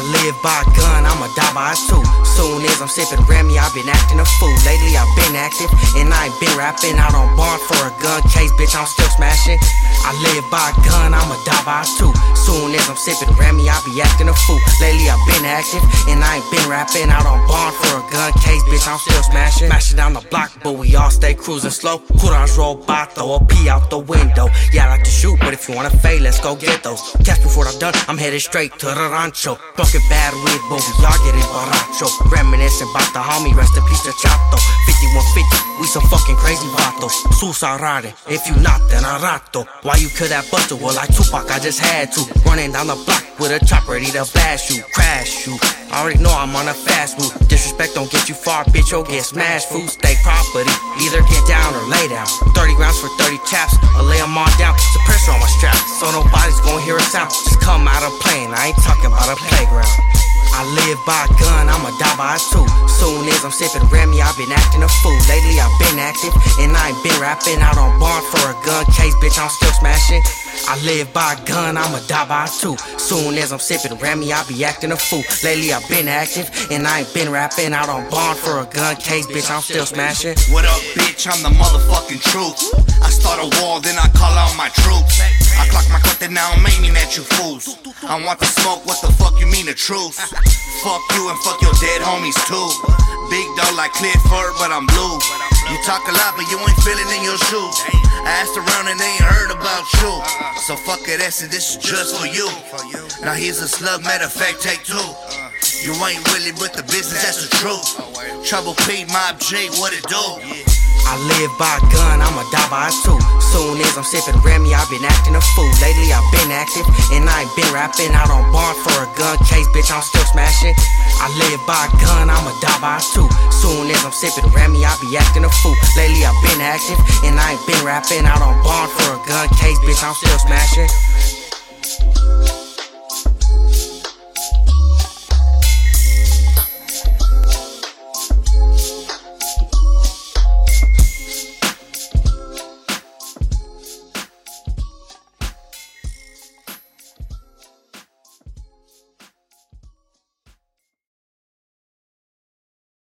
live by a gun, I'ma die by a two. Soon as I'm sipping Remy, I've been acting a fool. Lately I've been active, and I ain't been rapping out on bond for a gun case, bitch. I'm still smashing. I live by a gun, I'ma die by a two. Soon as I'm sipping Remy, I be acting a fool. Lately I've been active, and I ain't been rapping out on bond for a gun case, bitch. I'm still smashing. Smashing down the block, but we all stay cruising slow. Coolers roll by, throw a pee out the window. Yeah, I like to shoot, but if you wanna fade, let's go get those. Catch before I'm done, I'm headed straight to the rancho. Fucking bad with, but we all getting baracho. Reminiscing about the homie, rest in peace to Chato. 5150, we some fucking crazy vatos. Suicide riding, if you not, then I rato. Why you kill that buster? Well, like Tupac, I just had to. Running down the block with a chop ready to blast you, crash you. I already know I'm on a fast move. Disrespect don't get you far, bitch, you'll get smashed. Food, stay property. Either get down or lay down. 30 rounds for 30 chaps, I lay them all down. A pressure on my strap, so nobody's gonna hear a sound. Just come out of plane, I ain't talking about a playground. I live by a gun, I'ma die by a two. Soon as I'm sipping Remy, I've been acting a fool. Lately I've been active, and I ain't been rapping out on bond for a gun case, bitch. I'm still smashing. I live by a gun, I'ma die by a two. Soon as I'm sipping Remy, I be acting a fool. Lately I've been active, and I ain't been rapping out on bond for a gun case, bitch. I'm still smashing. What up, bitch? I'm the motherfucking truth. I start a war, then I call out my troops. I clock my cut, then now I'm aiming at you fools. I want the smoke, what the fuck you mean the truth? Fuck you and fuck your dead homies too. Big dog like Clifford, but I'm blue. You talk a lot, but you ain't feeling in your shoes. I asked around and they ain't heard about you. So fuck it, and this is just for you. Now here's a slug, matter of fact, take two. You ain't really with the business, that's the truth. Trouble P, Mob J, what it do? I live by a gun, I'ma die by a two. Soon as I'm sipping Remy, I've been acting a fool. Lately I've been active, and I ain't been rapping out on bond for a gun case, bitch. I'm still smashing. I live by a gun, I'ma die by a two. Soon as I'm sipping Remy, I be acting a fool. Lately I've been active, and I ain't been rapping out on bond for a gun case, bitch. I'm still smashing.